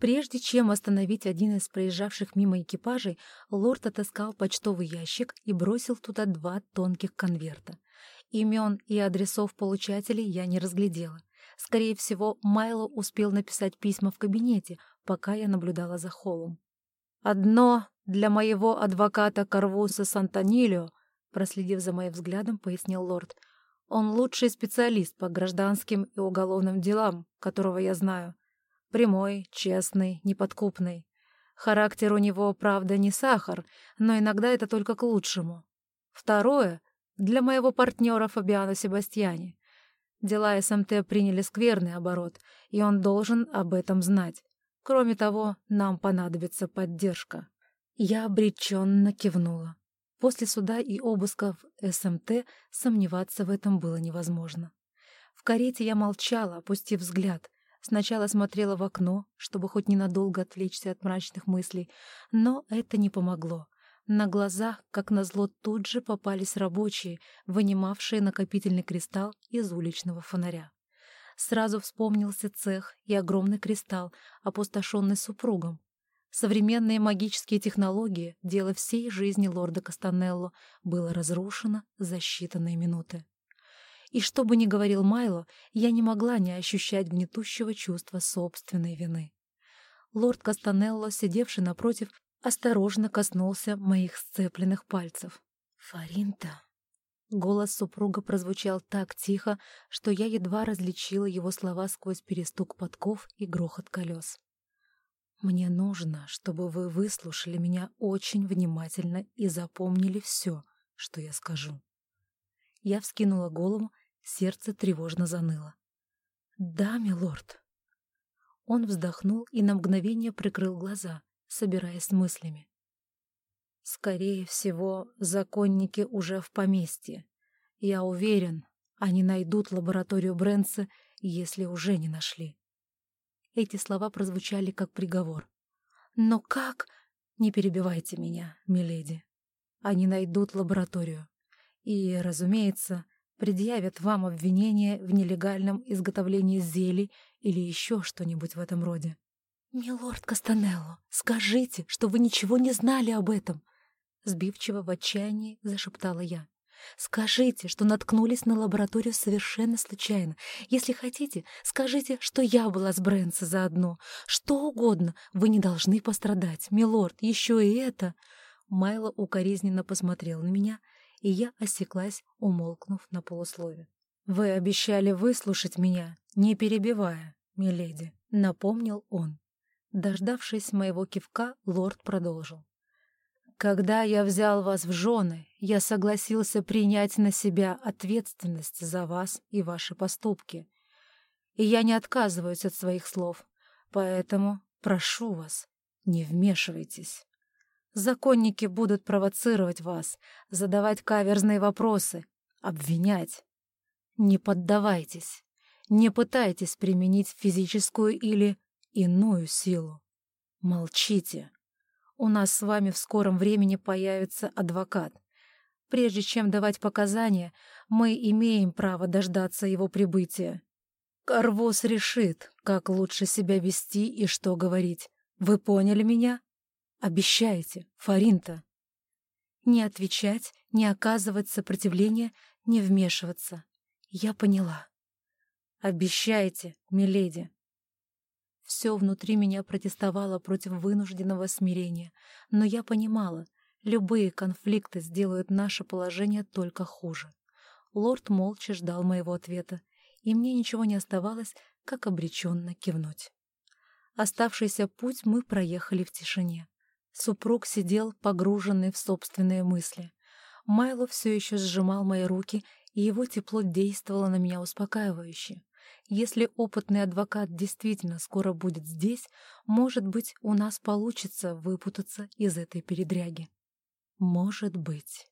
Прежде чем остановить один из проезжавших мимо экипажей, лорд отыскал почтовый ящик и бросил туда два тонких конверта. Имен и адресов получателей я не разглядела. Скорее всего, Майло успел написать письма в кабинете, пока я наблюдала за холлом. «Одно для моего адвоката Карвуса Сантонилио», проследив за моим взглядом, пояснил лорд. «Он лучший специалист по гражданским и уголовным делам, которого я знаю. Прямой, честный, неподкупный. Характер у него, правда, не сахар, но иногда это только к лучшему. Второе — для моего партнера Фабиано Себастьяни. Дела СМТ приняли скверный оборот, и он должен об этом знать. Кроме того, нам понадобится поддержка. Я обреченно кивнула. После суда и обыска в СМТ сомневаться в этом было невозможно. В карете я молчала, опустив взгляд. Сначала смотрела в окно, чтобы хоть ненадолго отвлечься от мрачных мыслей, но это не помогло. На глазах, как назло, тут же попались рабочие, вынимавшие накопительный кристалл из уличного фонаря. Сразу вспомнился цех и огромный кристалл, опустошенный супругом. Современные магические технологии, дело всей жизни лорда Кастанелло, было разрушено за считанные минуты. И что бы ни говорил Майло, я не могла не ощущать гнетущего чувства собственной вины. Лорд Кастанелло, сидевший напротив, осторожно коснулся моих сцепленных пальцев. «Фаринта!» Голос супруга прозвучал так тихо, что я едва различила его слова сквозь перестук подков и грохот колес. «Мне нужно, чтобы вы выслушали меня очень внимательно и запомнили все, что я скажу». Я вскинула голову, сердце тревожно заныло. «Да, милорд». Он вздохнул и на мгновение прикрыл глаза, собираясь с мыслями. Скорее всего, законники уже в поместье. Я уверен, они найдут лабораторию Брэнса, если уже не нашли. Эти слова прозвучали как приговор. Но как? Не перебивайте меня, миледи. Они найдут лабораторию. И, разумеется, предъявят вам обвинение в нелегальном изготовлении зелий или еще что-нибудь в этом роде. «Милорд Кастанелло, скажите, что вы ничего не знали об этом!» Сбивчиво в отчаянии зашептала я. «Скажите, что наткнулись на лабораторию совершенно случайно. Если хотите, скажите, что я была с Брэнса заодно. Что угодно, вы не должны пострадать, милорд, еще и это...» Майло укоризненно посмотрел на меня, и я осеклась, умолкнув на полуслове. «Вы обещали выслушать меня, не перебивая, миледи», — напомнил он. Дождавшись моего кивка, лорд продолжил. «Когда я взял вас в жены, я согласился принять на себя ответственность за вас и ваши поступки. И я не отказываюсь от своих слов, поэтому прошу вас, не вмешивайтесь. Законники будут провоцировать вас, задавать каверзные вопросы, обвинять. Не поддавайтесь, не пытайтесь применить физическую или иную силу. Молчите. У нас с вами в скором времени появится адвокат. Прежде чем давать показания, мы имеем право дождаться его прибытия. Карвос решит, как лучше себя вести и что говорить. Вы поняли меня? Обещаете, Фаринта. Не отвечать, не оказывать сопротивления, не вмешиваться. Я поняла. Обещайте, миледи. Все внутри меня протестовало против вынужденного смирения, но я понимала, любые конфликты сделают наше положение только хуже. Лорд молча ждал моего ответа, и мне ничего не оставалось, как обреченно кивнуть. Оставшийся путь мы проехали в тишине. Супруг сидел, погруженный в собственные мысли. Майло все еще сжимал мои руки, и его тепло действовало на меня успокаивающе. Если опытный адвокат действительно скоро будет здесь, может быть, у нас получится выпутаться из этой передряги. Может быть.